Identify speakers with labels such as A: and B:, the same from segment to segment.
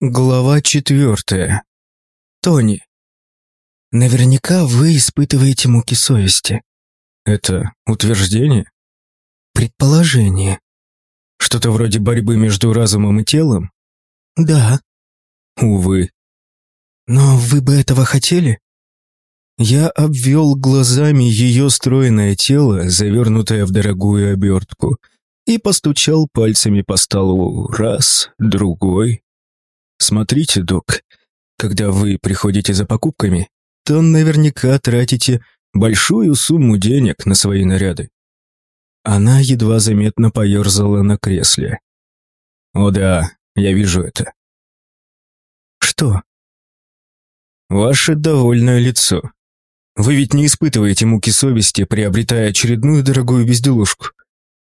A: Глава четвертая. Тони. Наверняка вы испытываете муки совести.
B: Это утверждение?
A: Предположение.
B: Что-то вроде борьбы между разумом и телом?
A: Да.
B: Увы.
A: Но вы бы этого хотели?
B: Я обвел глазами ее стройное тело, завернутое в дорогую обертку, и постучал пальцами по столу раз, другой, Смотрите, док, когда вы приходите за покупками, то наверняка тратите большую сумму денег на свои наряды. Она едва заметно поерзала на кресле. О да, я вижу это.
A: Что?
B: Ваше довольное лицо. Вы ведь не испытываете муки совести, приобретая очередную дорогую безделушку.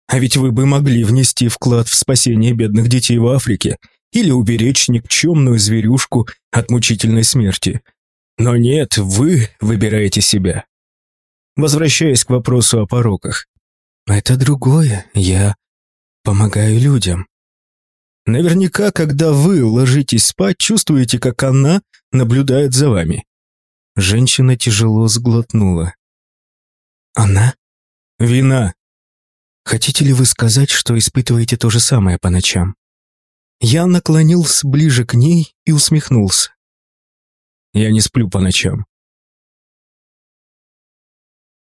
B: А ведь вы бы могли внести вклад в спасение бедных детей в Африке или уберечь никчемную зверюшку от мучительной смерти. Но нет, вы выбираете себя. Возвращаясь к вопросу о пороках.
A: Это другое. Я помогаю людям.
B: Наверняка, когда вы ложитесь спать, чувствуете, как она наблюдает за вами. Женщина тяжело сглотнула.
A: Она?
B: Вина.
A: Хотите ли вы сказать, что испытываете то же самое по ночам? Я наклонился ближе к ней и усмехнулся.
B: Я не сплю по ночам.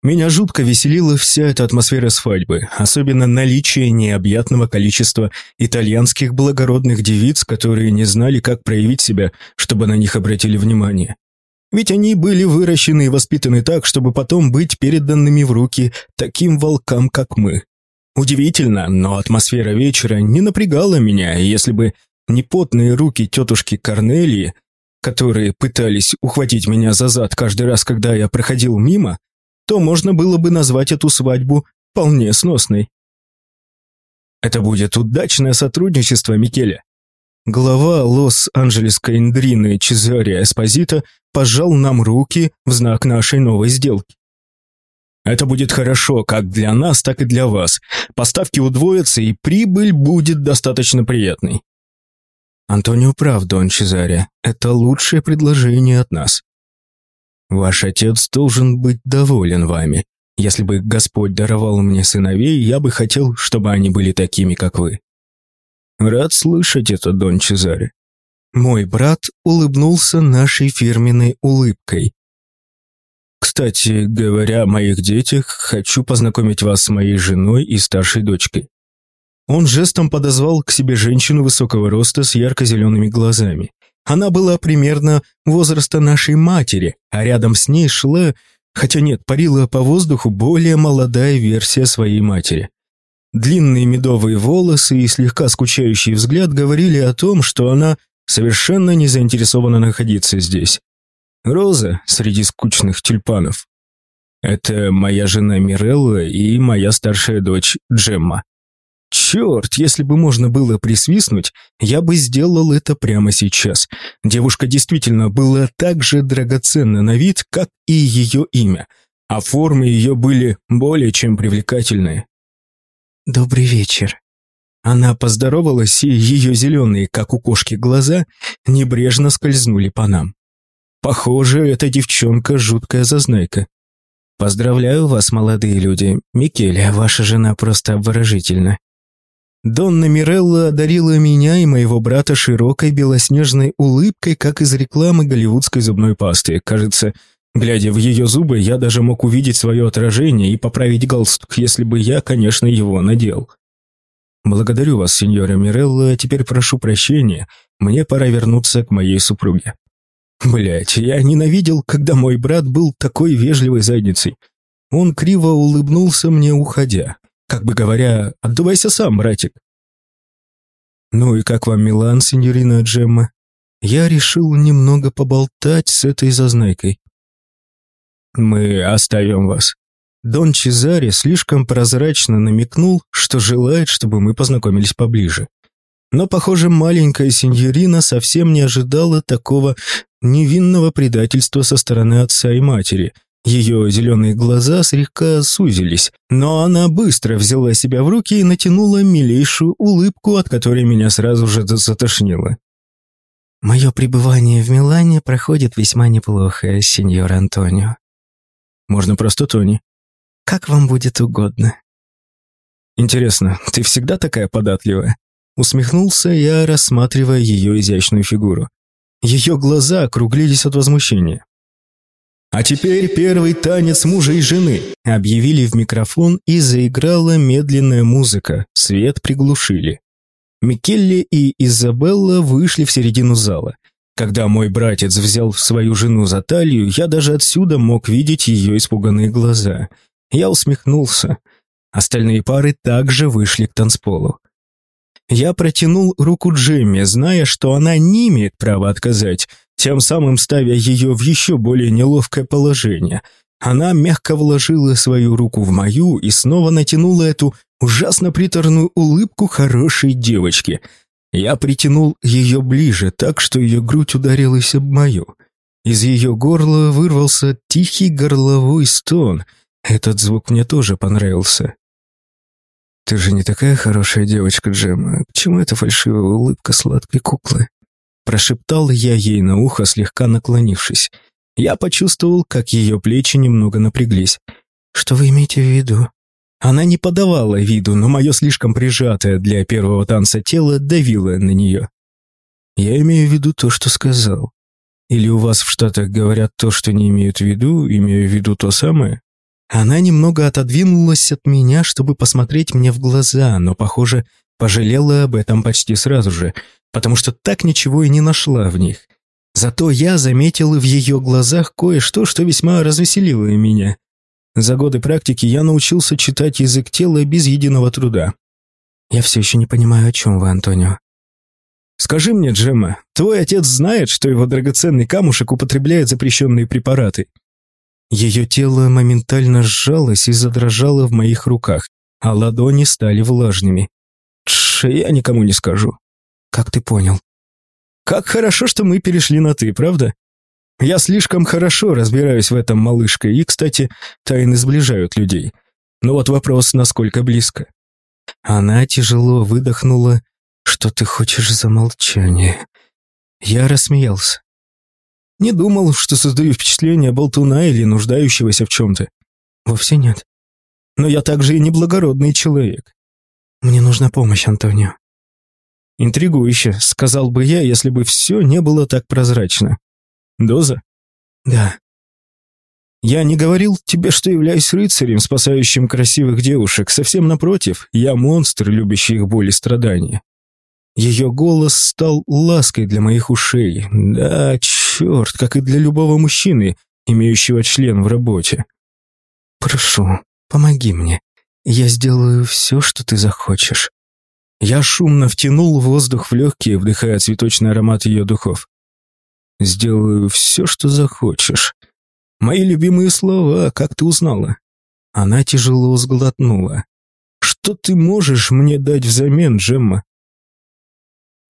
B: Меня жутко веселила вся эта атмосфера свадьбы, особенно наличие необъятного количества итальянских благородных девиц, которые не знали, как проявить себя, чтобы на них обратили внимание. Ведь они были выращены и воспитаны так, чтобы потом быть переданными в руки таким волкам, как мы. Удивительно, но атмосфера вечера не напрягала меня, если бы не потные руки тетушки Корнелии, которые пытались ухватить меня за зад каждый раз, когда я проходил мимо, то можно было бы назвать эту свадьбу вполне сносной. Это будет удачное сотрудничество, Микеле. Глава Лос-Анджелесской Индрины Чезаре Эспозито пожал нам руки в знак нашей новой сделки. Это будет хорошо как для нас, так и для вас. Поставки удвоятся, и прибыль будет достаточно приятной.
A: Антонио прав, Дон Чезаре. Это лучшее предложение от нас.
B: Ваш отец должен быть доволен вами. Если бы Господь даровал мне сыновей, я бы хотел, чтобы они были такими, как вы. Рад слышать это, Дон Чезаре.
A: Мой брат улыбнулся нашей фирменной улыбкой,
B: кстати, говоря о моих детях, хочу познакомить вас с моей женой и старшей дочкой. Он жестом подозвал к себе женщину высокого роста с ярко-зелеными глазами. Она была примерно возраста нашей матери, а рядом с ней шла, хотя нет, парила по воздуху более молодая версия своей матери. Длинные медовые волосы и слегка скучающий взгляд говорили о том, что она совершенно не заинтересована находиться здесь. Роза среди скучных тюльпанов. Это моя жена Мирелла и моя старшая дочь Джемма. Черт, если бы можно было присвистнуть, я бы сделал это прямо сейчас. Девушка действительно была так же драгоценна на вид, как и ее имя, а формы ее были более чем привлекательные.
A: «Добрый вечер».
B: Она поздоровалась, и ее зеленые, как у кошки, глаза небрежно скользнули по нам. Похоже, эта девчонка жуткая зазнайка.
A: Поздравляю вас, молодые люди. Микеле, ваша жена просто обворожительна.
B: Донна Мирелла одарила меня и моего брата широкой белоснежной улыбкой, как из рекламы голливудской зубной пасты. Кажется, глядя в ее зубы, я даже мог увидеть свое отражение и поправить галстук, если бы я, конечно, его надел. Благодарю вас, сеньора Мирелла, теперь прошу прощения, мне пора вернуться к моей супруге. Блять, я ненавидел, когда мой брат был такой вежливой задницей. Он криво улыбнулся мне, уходя. Как бы говоря, отдувайся сам, братик. Ну и как вам Милан, сеньорина Джемма? Я решил немного поболтать с этой зазнайкой. Мы оставим вас. Дон Чезаре слишком прозрачно намекнул, что желает, чтобы мы познакомились поближе. Но, похоже, маленькая сеньорина совсем не ожидала такого невинного предательства со стороны отца и матери. Ее зеленые глаза слегка сузились, но она быстро взяла себя в руки и натянула милейшую улыбку, от которой меня сразу же затошнило.
A: Мое пребывание в Милане проходит весьма неплохо, сеньор Антонио.
B: Можно просто Тони.
A: Как вам будет угодно.
B: Интересно, ты всегда такая податливая? Усмехнулся я, рассматривая ее изящную фигуру. Ее глаза округлились от возмущения. «А теперь первый танец мужа и жены», — объявили в микрофон и заиграла медленная музыка, свет приглушили. Микелли и Изабелла вышли в середину зала. Когда мой братец взял свою жену за талию, я даже отсюда мог видеть ее испуганные глаза. Я усмехнулся. Остальные пары также вышли к танцполу. Я протянул руку Джемме, зная, что она не имеет права отказать, тем самым ставя ее в еще более неловкое положение. Она мягко вложила свою руку в мою и снова натянула эту ужасно приторную улыбку хорошей девочки. Я притянул ее ближе, так что ее грудь ударилась об мою. Из ее горла вырвался тихий горловой стон. Этот звук мне тоже понравился. «Ты же не такая хорошая девочка, Джема. К чему эта фальшивая улыбка сладкой куклы?» Прошептал я ей на ухо, слегка наклонившись. Я почувствовал, как ее плечи немного напряглись. «Что вы имеете в виду?» Она не подавала виду, но мое слишком прижатое для первого танца тело давило на нее. Я имею в виду то, что сказал. Или у вас в Штатах говорят то, что не имеют в виду, имею в виду то самое? Она немного отодвинулась от меня, чтобы посмотреть мне в глаза, но, похоже, пожалела об этом почти сразу же, потому что так ничего и не нашла в них. Зато я заметил в ее глазах кое-что, что весьма развеселило меня. За годы практики я научился читать язык тела без единого труда. Я все еще не понимаю, о чем вы, Антонио. Скажи мне, Джемма, твой отец знает, что его драгоценный камушек употребляет запрещенные препараты? Ее тело моментально сжалось и задрожало в моих руках, а ладони стали влажными. Тш, я никому не скажу. Как ты понял? Как хорошо, что мы перешли на «ты», правда? Я слишком хорошо разбираюсь в этом, малышка, и, кстати, тайны сближают людей. Но вот вопрос, насколько близко. Она тяжело выдохнула, что ты хочешь за молчание. Я рассмеялся. Не думал, что создаю впечатление болтуна или нуждающегося в чем-то. Вовсе нет. Но я также и неблагородный человек. Мне нужна помощь, Антонио. Интригующе, сказал бы я, если бы все не было так прозрачно. Доза? Да. Я не говорил тебе, что являюсь рыцарем, спасающим красивых девушек. Совсем напротив, я монстр, любящий их боль и страдания. Ее голос стал лаской для моих ушей. Да, черт, как и для любого мужчины, имеющего член в работе. Прошу, помоги мне. Я сделаю все, что ты захочешь. Я шумно втянул воздух в легкие, вдыхая цветочный аромат ее духов. Сделаю все, что захочешь. Мои любимые слова, как ты узнала? Она тяжело сглотнула. Что ты можешь мне дать взамен, Джемма?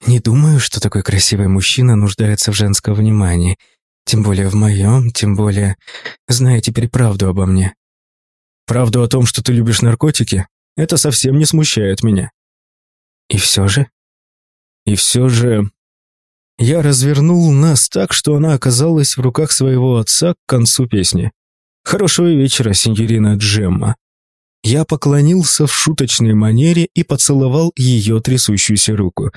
B: Не думаю, что такой красивый мужчина нуждается в женском внимании. Тем более в моем, тем более... Зная теперь правду обо мне. Правду о том, что ты любишь наркотики, это совсем не смущает меня. И все же? И все же... Я развернул нас так, что она оказалась в руках своего отца к концу песни. «Хорошего вечера, сеньорина Джемма». Я поклонился в шуточной манере и поцеловал ее трясущуюся руку.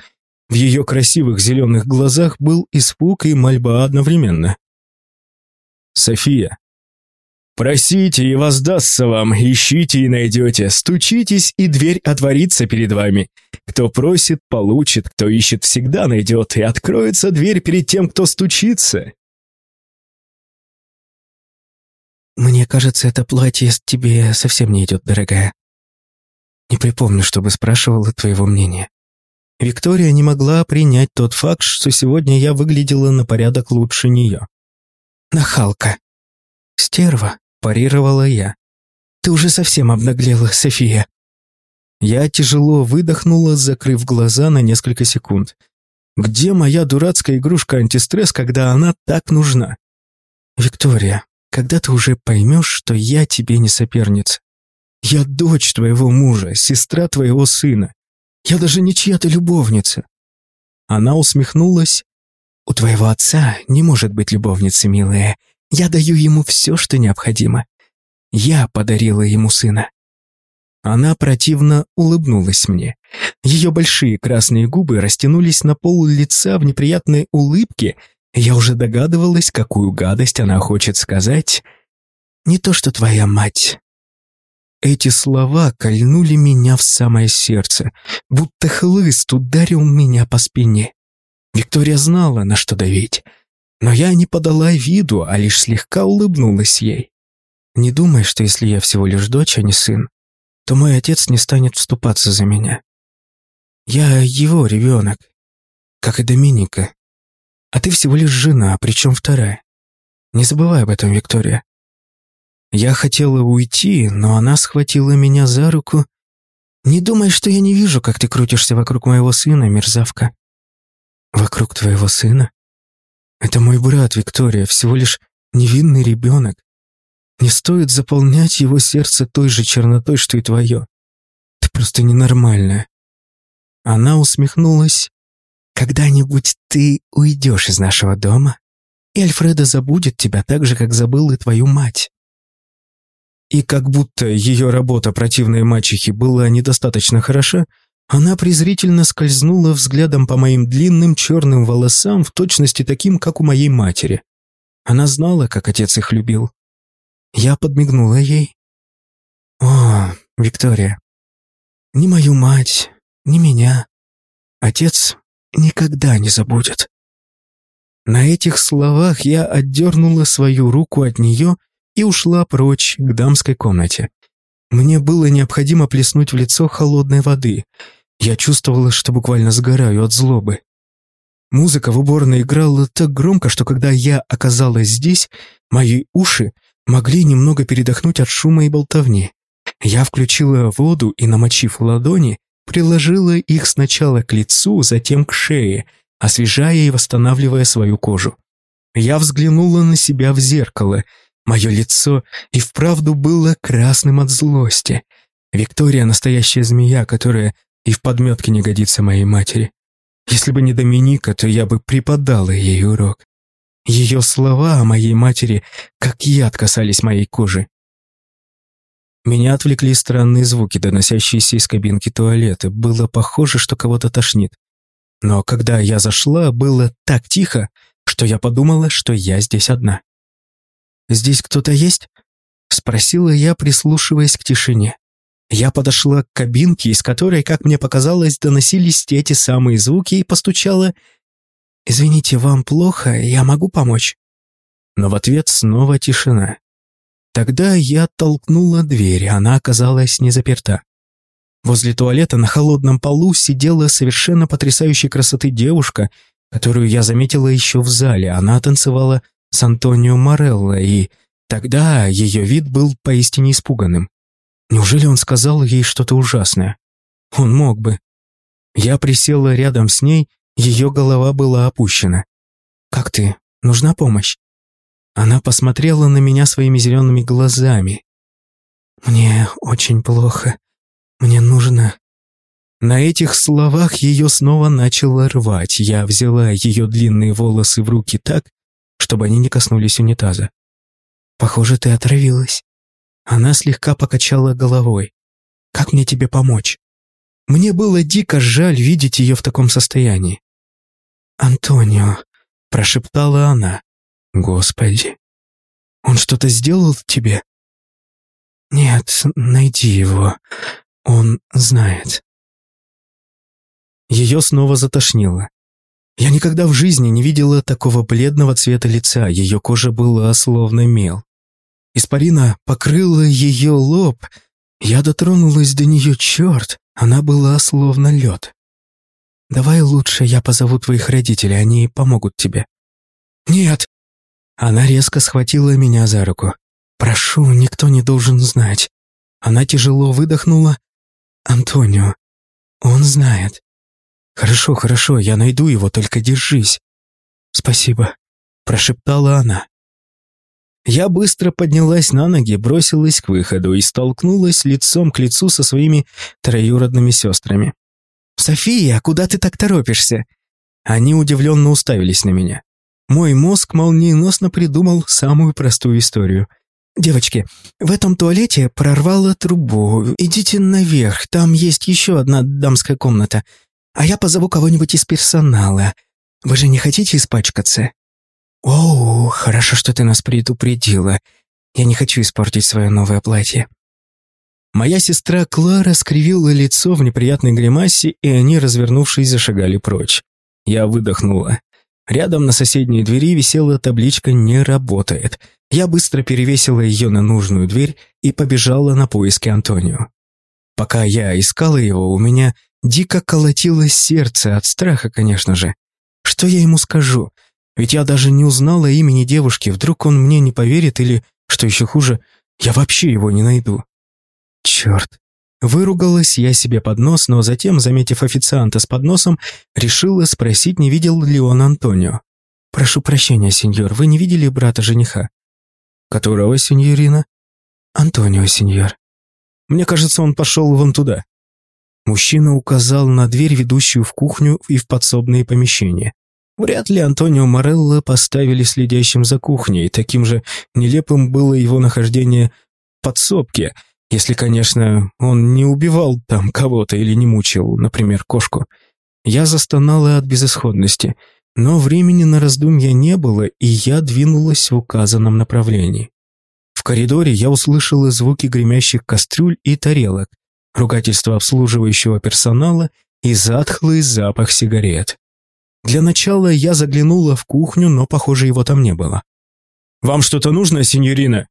B: В ее красивых зеленых глазах был испуг и мольба одновременно. «София, Просите, и воздастся вам, ищите и найдете, стучитесь, и дверь отворится перед вами. Кто просит, получит, кто ищет, всегда найдет, и откроется дверь перед тем, кто стучится. Мне кажется, это платье тебе совсем не идет, дорогая. Не припомню, чтобы спрашивала твоего мнения. Виктория не могла принять тот факт, что сегодня я выглядела на порядок лучше нее. Нахалка. Стерва парировала я. «Ты уже совсем обнаглела, София». Я тяжело выдохнула, закрыв глаза на несколько секунд. «Где моя дурацкая игрушка антистресс, когда она так нужна?» «Виктория, когда ты уже поймешь, что я тебе не соперница? Я дочь твоего мужа, сестра твоего сына. Я даже не чья-то любовница». Она усмехнулась.
A: У твоего отца не может быть любовницы, милая. Я даю ему все, что необходимо. Я подарила ему сына». Она противно улыбнулась мне. Ее большие красные губы растянулись на пол лица в неприятной улыбке. Я уже догадывалась, какую гадость она хочет сказать. «Не то, что твоя мать». Эти слова кольнули меня в самое сердце, будто хлыст ударил меня по спине. Виктория знала, на что давить, но я не подала виду, а лишь слегка улыбнулась ей. Не думай, что если я всего лишь дочь, а не сын, то мой отец не станет вступаться за меня. Я его ребенок, как и Доминика. А ты всего лишь жена, причем вторая. Не забывай об этом, Виктория. Я хотела уйти, но она схватила меня за руку. Не думай, что я не вижу, как ты крутишься вокруг моего сына, мерзавка. Вокруг твоего сына? Это мой брат, Виктория, всего лишь невинный ребенок. Не стоит заполнять его сердце той же чернотой, что и твое. Ты просто ненормальная. Она усмехнулась. Когда-нибудь ты уйдешь из нашего дома, и Альфреда забудет тебя так же, как забыл и твою мать. И как будто ее работа противной мачехи была недостаточно хороша, она презрительно скользнула взглядом по моим длинным черным волосам в точности таким, как у моей матери. Она знала, как отец их любил. Я подмигнула ей. «О, Виктория, ни мою мать, ни меня отец никогда не забудет». На этих словах я отдернула свою руку от нее и ушла прочь к дамской комнате. Мне было необходимо плеснуть в лицо холодной воды. Я чувствовала, что буквально сгораю от злобы. Музыка в уборной играла так громко, что когда я оказалась здесь, мои уши могли немного передохнуть от шума и болтовни. Я включила воду и, намочив ладони, приложила их сначала к лицу, затем к шее, освежая и восстанавливая свою кожу. Я взглянула на себя в зеркало. Мое лицо и вправду было красным от злости. Виктория — настоящая змея, которая и в подметке не годится моей матери. Если бы не Доминика, то я бы преподала ей урок. Ее слова о моей матери как яд касались моей кожи. Меня отвлекли странные звуки, доносящиеся из кабинки туалета. Было похоже, что кого-то тошнит. Но когда я зашла, было так тихо, что я подумала, что я здесь одна. «Здесь кто-то есть?» — спросила я, прислушиваясь к тишине. Я подошла к кабинке, из которой, как мне показалось, доносились эти самые звуки, и постучала «Извините, вам плохо? Я могу помочь?» Но в ответ снова тишина. Тогда я толкнула дверь, она оказалась не заперта. Возле туалета на холодном полу сидела совершенно потрясающей красоты девушка, которую я заметила еще в зале. Она танцевала с Антонио Морелло, и тогда ее вид был поистине испуганным. Неужели он сказал ей что-то ужасное? Он мог бы. Я присела рядом с ней ее голова была опущена. «Как ты? Нужна помощь?» Она посмотрела на меня своими зелеными глазами. «Мне очень плохо. Мне нужно...» На этих словах ее снова начало рвать. Я взяла ее длинные волосы в руки так, чтобы они не коснулись унитаза. «Похоже, ты отравилась». Она слегка покачала головой. «Как мне тебе помочь?» Мне было дико жаль видеть ее в таком состоянии. «Антонио», — прошептала она. «Господи, он что-то сделал тебе?» «Нет, найди его. Он знает». Ее снова затошнило. Я никогда в жизни не видела такого бледного цвета лица, ее кожа была словно мел. Испарина покрыла ее лоб. Я дотронулась до нее, черт, она была словно лед. Давай лучше я позову твоих родителей, они помогут тебе». «Нет!» Она резко схватила меня за руку. «Прошу, никто не должен знать». Она тяжело выдохнула. «Антонио, он знает». «Хорошо, хорошо, я найду его, только держись». «Спасибо», — прошептала она. Я быстро поднялась на ноги, бросилась к выходу и столкнулась лицом к лицу со своими троюродными сестрами. «София, куда ты так торопишься?» Они удивленно уставились на меня. Мой мозг молниеносно придумал самую простую историю. «Девочки, в этом туалете прорвало трубу. Идите наверх, там есть еще одна дамская комната. А я позову кого-нибудь из персонала. Вы же не хотите испачкаться?» «Оу, хорошо, что ты нас предупредила. Я не хочу испортить свое новое платье». Моя сестра Клара скривила лицо в неприятной гримасе, и они, развернувшись, зашагали прочь. Я выдохнула. Рядом на соседней двери висела табличка «Не работает». Я быстро перевесила ее на нужную дверь и побежала на поиски Антонио. Пока я искала его, у меня дико колотилось сердце от страха, конечно же. Что я ему скажу? Ведь я даже не узнала имени девушки, вдруг он мне не поверит или, что еще хуже, я вообще его не найду. Черт. Выругалась я себе под нос, но затем, заметив официанта с подносом, решила спросить, не видел ли он Антонио. «Прошу прощения, сеньор, вы не видели брата жениха?»
B: «Которого, сеньорина?»
A: «Антонио, сеньор».
B: «Мне кажется, он пошел вон туда».
A: Мужчина указал на дверь, ведущую в кухню и в подсобные помещения. Вряд ли Антонио Морелло поставили следящим за кухней, таким же нелепым было его нахождение в подсобке – если, конечно, он не убивал там кого-то или не мучил, например, кошку. Я застонала от безысходности, но времени на раздумья не было, и я двинулась в указанном направлении. В коридоре я услышала звуки гремящих кастрюль и тарелок, ругательство обслуживающего персонала и затхлый запах сигарет. Для начала я заглянула в кухню, но, похоже, его там не было.
B: «Вам что-то нужно, сеньорина?»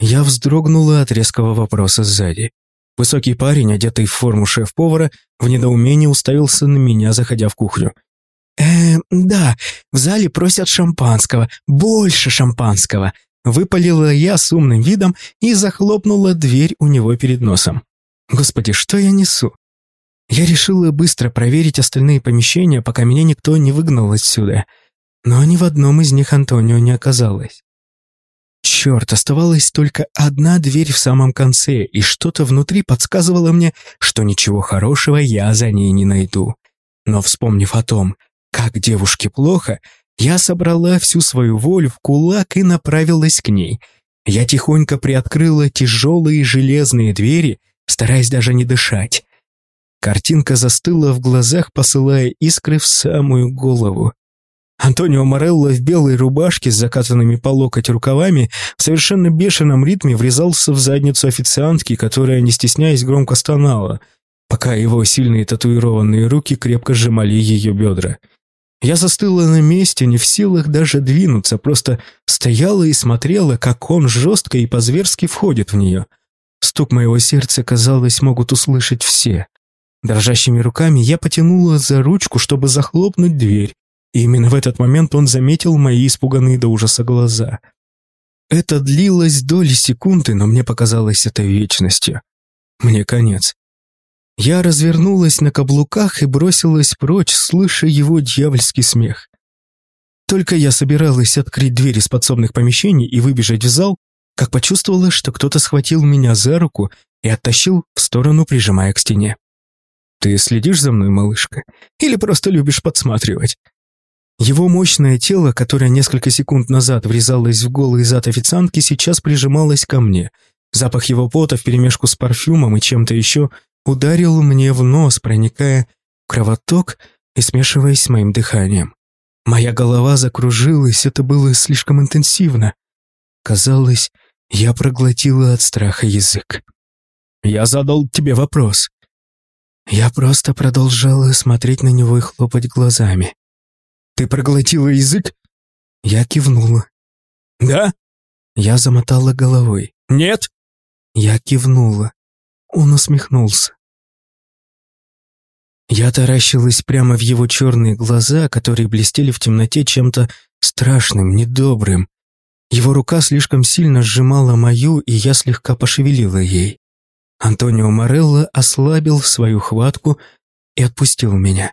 A: Я вздрогнула от резкого вопроса сзади. Высокий парень, одетый в форму шеф-повара, в недоумении уставился на меня, заходя в кухню. «Э, да, в зале просят шампанского, больше шампанского», выпалила я с умным видом и захлопнула дверь у него перед носом. Господи, что я несу? Я решила быстро проверить остальные помещения, пока меня никто не выгнал отсюда. Но ни в одном из них Антонио не оказалось. Черт, оставалась только одна дверь в самом конце, и что-то внутри подсказывало мне, что ничего хорошего я за ней не найду. Но вспомнив о том, как девушке плохо, я собрала всю свою волю в кулак и направилась к ней. Я тихонько приоткрыла тяжелые железные двери, стараясь даже не дышать. Картинка застыла в глазах, посылая искры в самую голову. Антонио Морелло в белой рубашке с закатанными по локоть рукавами в совершенно бешеном ритме врезался в задницу официантки, которая, не стесняясь, громко стонала, пока его сильные татуированные руки крепко сжимали ее бедра. Я застыла на месте, не в силах даже двинуться, просто стояла и смотрела, как он жестко и по-зверски входит в нее. Стук моего сердца, казалось, могут услышать все. Дрожащими руками я потянула за ручку, чтобы захлопнуть дверь, и именно в этот момент он заметил мои испуганные до ужаса глаза. Это длилось доли секунды, но мне показалось это вечностью. Мне конец. Я развернулась на каблуках и бросилась прочь, слыша его дьявольский смех. Только я собиралась открыть дверь из подсобных помещений и выбежать в зал, как почувствовала, что кто-то схватил меня за руку и оттащил в сторону, прижимая к стене. «Ты следишь за мной, малышка? Или просто любишь подсматривать?» Его мощное тело, которое несколько секунд назад врезалось в голый зад официантки, сейчас прижималось ко мне. Запах его пота вперемешку с парфюмом и чем-то еще ударил мне в нос, проникая в кровоток и смешиваясь с моим дыханием. Моя голова закружилась, это было слишком интенсивно. Казалось, я проглотила от страха язык. «Я задал тебе вопрос». Я просто продолжала смотреть на него и хлопать глазами. Ты проглотила язык?» Я кивнула.
B: «Да?»
A: Я замотала головой.
B: «Нет?»
A: Я кивнула. Он усмехнулся. Я таращилась прямо в его черные глаза, которые блестели в темноте чем-то страшным, недобрым. Его рука слишком сильно сжимала мою, и я слегка пошевелила ей. Антонио Морелло ослабил свою хватку и отпустил меня.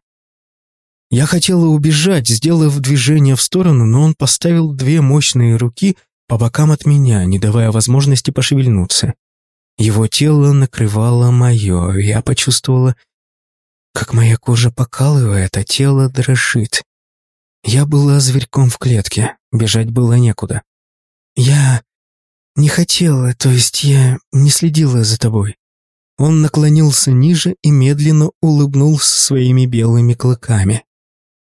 A: Я хотела убежать, сделав движение в сторону, но он поставил две мощные руки по бокам от меня, не давая возможности пошевельнуться. Его тело накрывало мое, я почувствовала, как моя кожа покалывает, а тело дрожит. Я была зверьком в клетке, бежать было некуда. Я не хотела, то есть я не следила за тобой. Он наклонился ниже и медленно улыбнулся своими белыми клыками.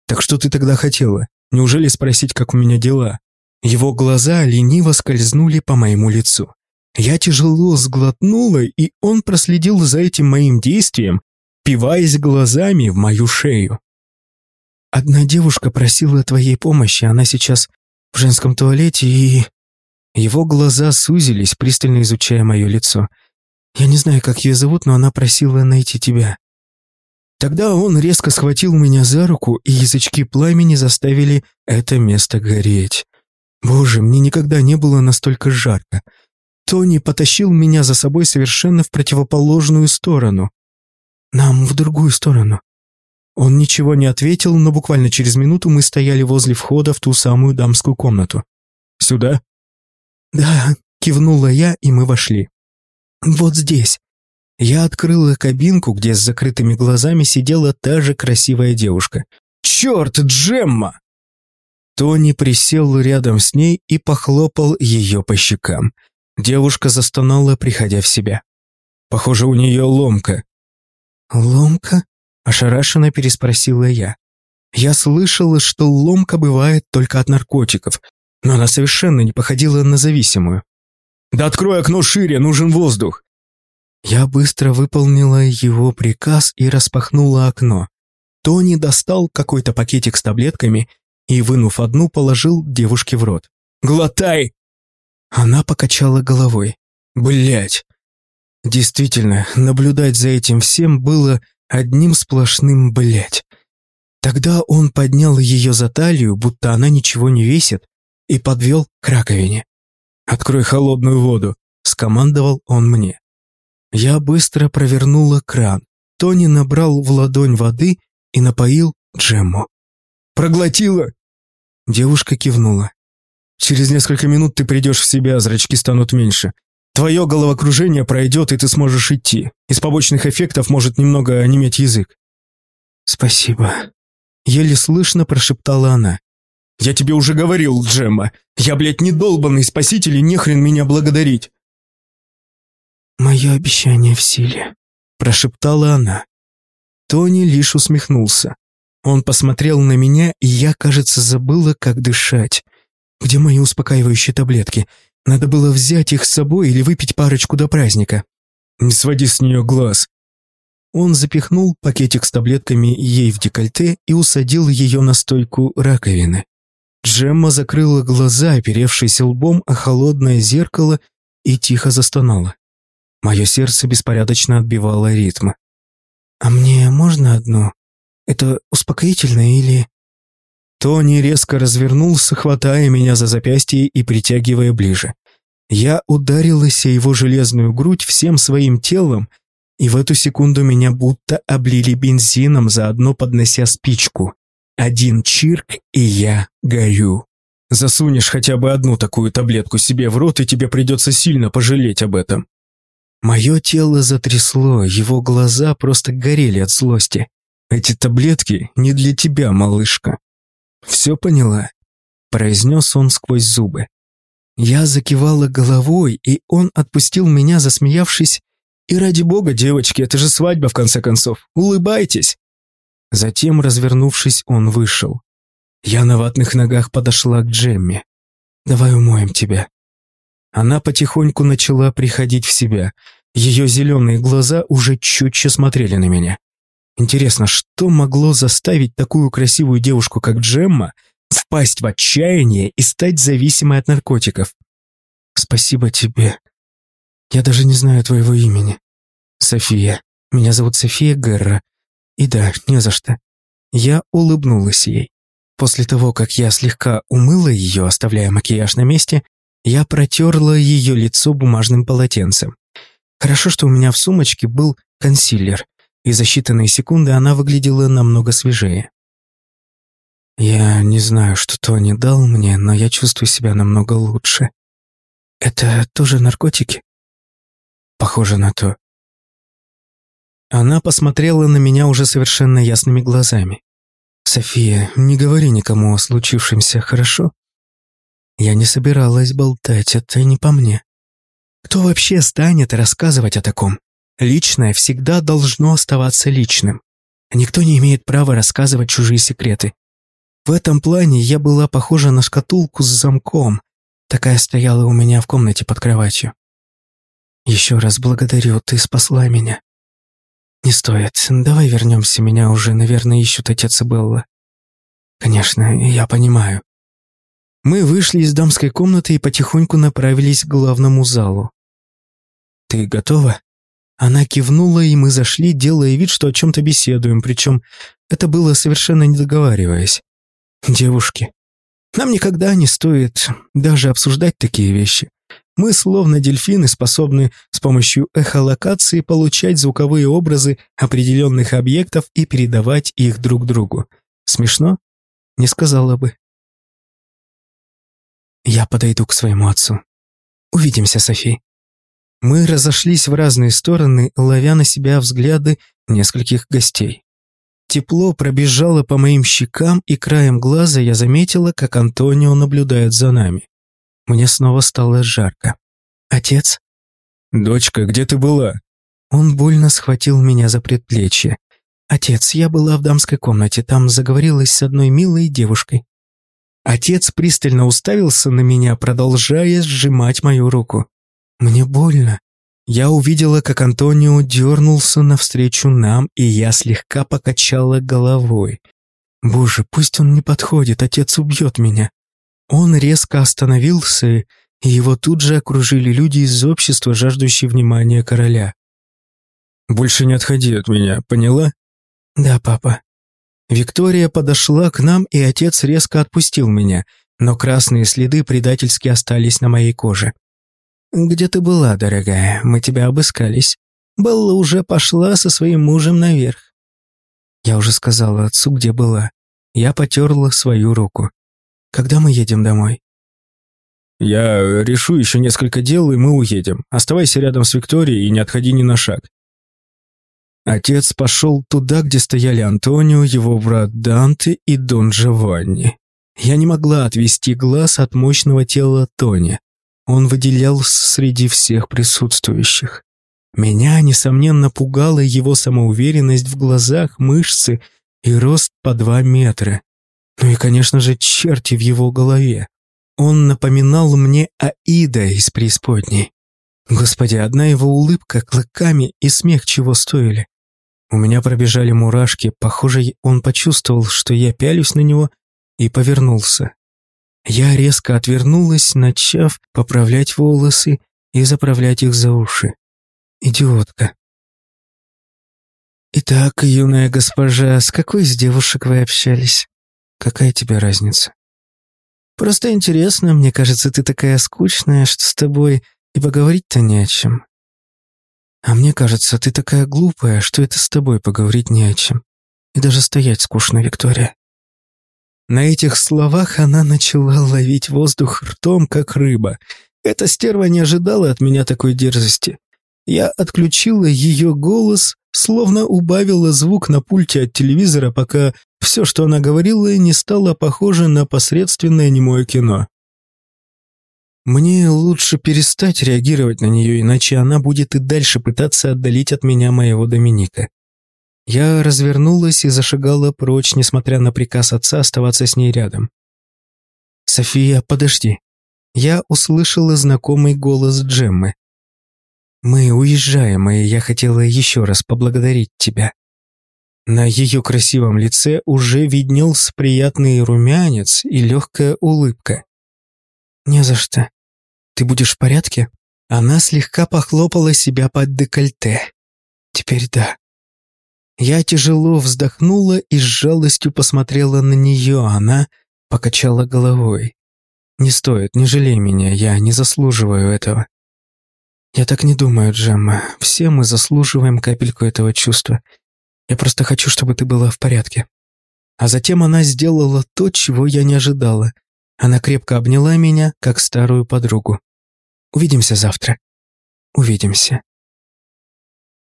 A: «Так что ты тогда хотела? Неужели спросить, как у меня дела?» Его глаза лениво скользнули по моему лицу. Я тяжело сглотнула, и он проследил за этим моим действием, пиваясь глазами в мою шею. «Одна девушка просила твоей помощи, она сейчас в женском туалете, и...» Его глаза сузились, пристально изучая мое лицо. «Я не знаю, как ее зовут, но она просила найти тебя». Тогда он резко схватил меня за руку, и язычки пламени заставили это место гореть. Боже, мне никогда не было настолько жарко. Тони потащил меня за собой совершенно в противоположную сторону. Нам в другую сторону. Он ничего не ответил, но буквально через минуту мы стояли возле входа в ту самую дамскую комнату. «Сюда?» «Да», — кивнула я, и мы вошли. «Вот здесь». Я открыла кабинку, где с закрытыми глазами сидела та же красивая девушка. «Черт, Джемма!» Тони присел рядом с ней и похлопал ее по щекам. Девушка застонала, приходя в себя. Похоже, у нее ломка. «Ломка?» – ошарашенно переспросила я. Я слышала, что ломка бывает только от наркотиков, но она совершенно не походила на зависимую. «Да открой окно шире, нужен воздух!» Я быстро выполнила его приказ и распахнула окно. Тони достал какой-то пакетик с таблетками и, вынув одну, положил девушке в рот. «Глотай!» Она покачала головой. Блять. Действительно, наблюдать за этим всем было одним сплошным блять. Тогда он поднял ее за талию, будто она ничего не весит, и подвел к раковине. «Открой холодную воду», — скомандовал он мне. Я быстро провернула кран. Тони набрал в ладонь воды и напоил Джемму. «Проглотила?» Девушка кивнула. «Через несколько минут ты придешь в себя, зрачки станут меньше. Твое головокружение пройдет, и ты сможешь идти. Из побочных эффектов может немного онеметь язык». «Спасибо», — еле слышно прошептала она. «Я тебе уже говорил, Джемма. Я, блядь, не долбанный спаситель, и нехрен меня благодарить». «Мое обещание в силе», — прошептала она. Тони лишь усмехнулся. Он посмотрел на меня, и я, кажется, забыла, как дышать. Где мои успокаивающие таблетки? Надо было взять их с собой или выпить парочку до праздника. Не своди с нее глаз. Он запихнул пакетик с таблетками ей в декольте и усадил ее на стойку раковины. Джемма закрыла глаза, оперевшись лбом о холодное зеркало, и тихо застонала. Мое сердце беспорядочно отбивало ритм. «А мне можно одну?» Это успокоительное или...» Тони резко развернулся, хватая меня за запястье и притягивая ближе. Я ударилась о его железную грудь всем своим телом, и в эту секунду меня будто облили бензином, заодно поднося спичку. Один чирк, и я горю. Засунешь хотя бы одну такую таблетку себе в рот, и тебе придется сильно пожалеть об этом. Мое тело затрясло, его глаза просто горели от злости. Эти таблетки не для тебя, малышка. Все поняла?» произнес он сквозь зубы. Я закивала головой, и он отпустил меня, засмеявшись. «И ради бога, девочки, это же свадьба, в конце концов. Улыбайтесь!» Затем, развернувшись, он вышел. Я на ватных ногах подошла к Джемме. «Давай умоем тебя». Она потихоньку начала приходить в себя. Ее зеленые глаза уже чутьче смотрели на меня. Интересно, что могло заставить такую красивую девушку, как Джемма, впасть в отчаяние и стать зависимой от наркотиков? Спасибо тебе. Я даже не знаю твоего имени. София. Меня зовут София Герра. И да, не за что. Я улыбнулась ей. После того, как я слегка умыла ее, оставляя макияж на месте, я протерла ее лицо бумажным полотенцем. Хорошо, что у меня в сумочке был консилер и за считанные секунды она выглядела намного свежее. Я не знаю, что Тони дал мне, но я чувствую себя намного лучше. Это тоже наркотики? Похоже на то. Она посмотрела на меня уже совершенно ясными глазами. «София, не говори никому о случившемся, хорошо?» Я не собиралась болтать, это не по мне. Кто вообще станет рассказывать о таком? Личное всегда должно оставаться личным. Никто не имеет права рассказывать чужие секреты. В этом плане я была похожа на шкатулку с замком. Такая стояла у меня в комнате под кроватью. Еще раз благодарю, ты спасла меня. Не стоит. Давай вернемся, меня уже, наверное, ищут отец и Белла. Конечно, я понимаю. Мы вышли из дамской комнаты и потихоньку направились к главному залу. «Ты готова?» Она кивнула, и мы зашли, делая вид, что о чем-то беседуем, причем это было совершенно не договариваясь. «Девушки, нам никогда не стоит даже обсуждать такие вещи. Мы, словно дельфины, способны с помощью эхолокации получать звуковые образы определенных объектов и передавать их друг другу. Смешно? Не сказала бы. Я подойду к своему отцу. Увидимся, Софи. Мы разошлись в разные стороны, ловя на себя взгляды нескольких гостей. Тепло пробежало по моим щекам, и краем глаза я заметила, как Антонио наблюдает за нами. Мне снова стало жарко. «Отец?»
B: «Дочка, где ты была?»
A: Он больно схватил меня за предплечье. «Отец, я была в дамской комнате, там заговорилась с одной милой девушкой. Отец пристально уставился на меня, продолжая сжимать мою руку. Мне больно. Я увидела, как Антонио дернулся навстречу нам, и я слегка покачала головой. Боже, пусть он не подходит, отец убьет меня. Он резко остановился, и его тут же окружили люди из общества, жаждущие внимания короля.
B: «Больше не отходи от меня, поняла?»
A: «Да, папа». Виктория подошла к нам, и отец резко отпустил меня, но красные следы предательски остались на моей коже. «Где ты была, дорогая? Мы тебя обыскались. Белла уже пошла со своим мужем наверх». Я уже сказала отцу, где была. Я потерла свою руку. «Когда мы едем домой?»
B: «Я решу еще несколько дел, и мы уедем. Оставайся рядом с Викторией и не отходи ни на шаг.
A: Отец пошел туда, где стояли Антонио, его брат Данте и Дон Джованни. Я не могла отвести глаз от мощного тела Тони. Он выделялся среди всех присутствующих. Меня, несомненно, пугала его самоуверенность в глазах, мышцы и рост по два метра. Ну и, конечно же, черти в его голове. Он напоминал мне Аида из преисподней. Господи, одна его улыбка клыками и смех чего стоили. У меня пробежали мурашки, похоже, он почувствовал, что я пялюсь на него, и повернулся. Я резко отвернулась, начав поправлять волосы и заправлять их за уши. Идиотка. «Итак, юная госпожа, с какой из девушек вы общались? Какая тебе разница?» «Просто интересно, мне кажется, ты такая скучная, что с тобой и поговорить-то не о чем. А мне кажется, ты такая глупая, что это с тобой поговорить не о чем. И даже стоять скучно, Виктория. На этих словах она начала ловить воздух ртом, как рыба. Эта стерва не ожидала от меня такой дерзости. Я отключила ее голос, словно убавила звук на пульте от телевизора, пока все, что она говорила, не стало похоже на посредственное немое кино. Мне лучше перестать реагировать на нее, иначе она будет и дальше пытаться отдалить от меня моего Доминика. Я развернулась и зашагала прочь, несмотря на приказ отца оставаться с ней рядом. «София, подожди». Я услышала знакомый голос Джеммы. «Мы уезжаем, и я хотела еще раз поблагодарить тебя». На ее красивом лице уже виднелся приятный румянец и легкая улыбка. «Не за что. Ты будешь в порядке?» Она слегка похлопала себя под декольте. «Теперь да». Я тяжело вздохнула и с жалостью посмотрела на нее, она покачала головой. «Не стоит, не жалей меня, я не заслуживаю этого». «Я так не думаю, Джемма. Все мы заслуживаем капельку этого чувства. Я просто хочу, чтобы ты была в порядке». А затем она сделала то, чего я не ожидала. Она крепко обняла меня, как старую подругу. «Увидимся завтра». «Увидимся».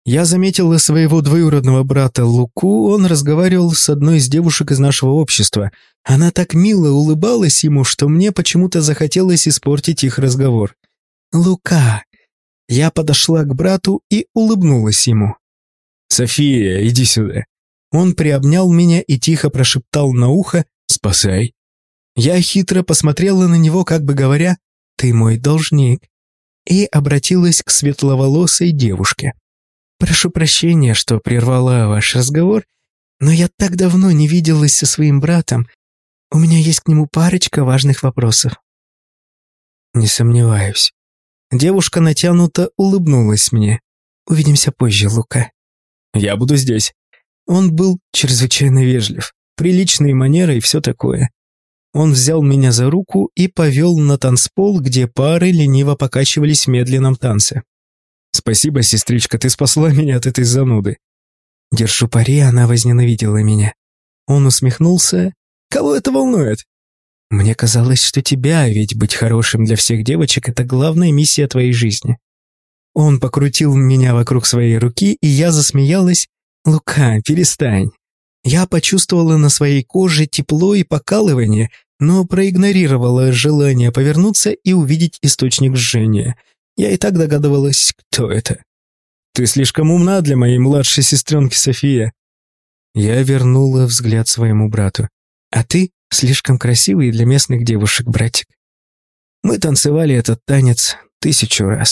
A: Я заметила своего двоюродного брата Луку, он разговаривал с одной из девушек из нашего общества. Она так мило улыбалась ему, что мне почему-то захотелось испортить их разговор. «Лука!» Я подошла к брату и улыбнулась ему.
B: «София, иди сюда».
A: Он приобнял меня и тихо прошептал на ухо
B: «Спасай».
A: Я хитро посмотрела на него, как бы говоря «Ты мой должник» и обратилась к светловолосой девушке. Прошу прощения, что прервала ваш разговор, но я так давно не виделась со своим братом. У меня есть к нему парочка важных вопросов. Не сомневаюсь. Девушка натянуто улыбнулась мне. Увидимся позже, Лука.
B: Я буду здесь.
A: Он был чрезвычайно вежлив, приличные манеры и все такое. Он взял меня за руку и повел на танцпол, где пары лениво покачивались в медленном танце.
B: Спасибо, сестричка, ты спасла меня от этой зануды.
A: Держу пари, она возненавидела меня. Он усмехнулся. Кого это волнует? Мне казалось, что тебя, ведь быть хорошим для всех девочек – это главная миссия твоей жизни. Он покрутил меня вокруг своей руки, и я засмеялась. «Лука, перестань». Я почувствовала на своей коже тепло и покалывание, но проигнорировала желание повернуться и увидеть источник жжения – я и так догадывалась, кто это.
B: Ты слишком умна для моей младшей сестренки София.
A: Я вернула взгляд своему брату. А ты слишком красивый для местных девушек, братик. Мы танцевали этот танец тысячу раз.